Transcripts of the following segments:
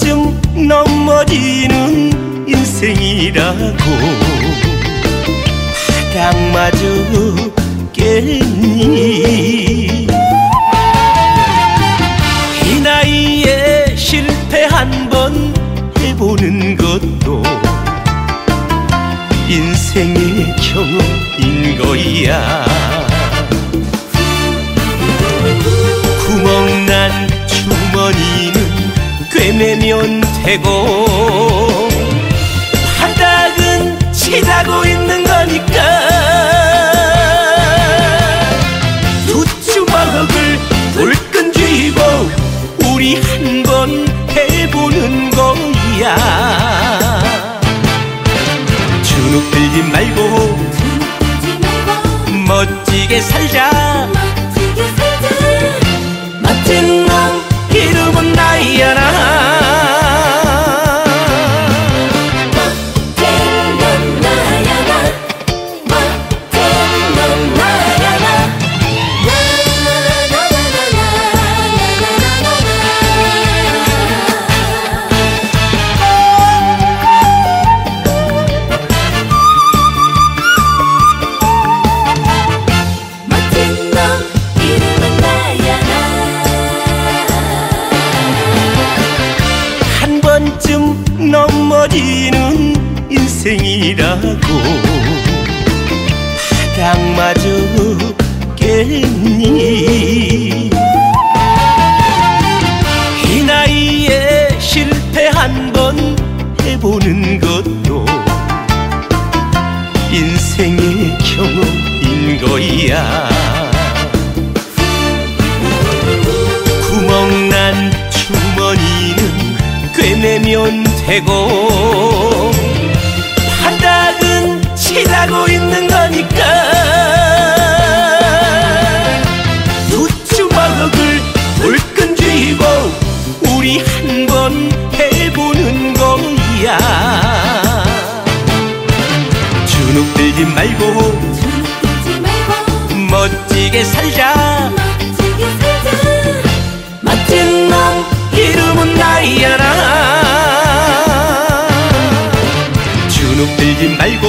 번쯤 넘어지는 인생이라고. 바닥마저 깼니? 이 나이에 실패 한 번 해보는 것도 인생의 경험인 거야 되고. 바닥은 치라고 있는 거니까. 두 주먹을 불끈 쥐고 우리 한 번 해보는 거야. 주눅 들지 말고 멋지게 살자 넘어지는 인생이라고. 바닥마저 깼니? 이 나이에 실패 한 번 해보는 것도 인생의 경험인 거야 꿰매면 되고 바닥은 치라고 있는 거니까. 두 주먹을 불끈 쥐고 우리 한번 해보는 거야 주눅 들지 말고 주눅 들지 말고 멋지게 살자. 멋지게 살자. 멋진 놈 이름은 나이야나 들지 말고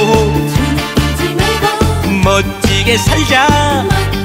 주눅들지 말고 멋지게 살자. 멋지게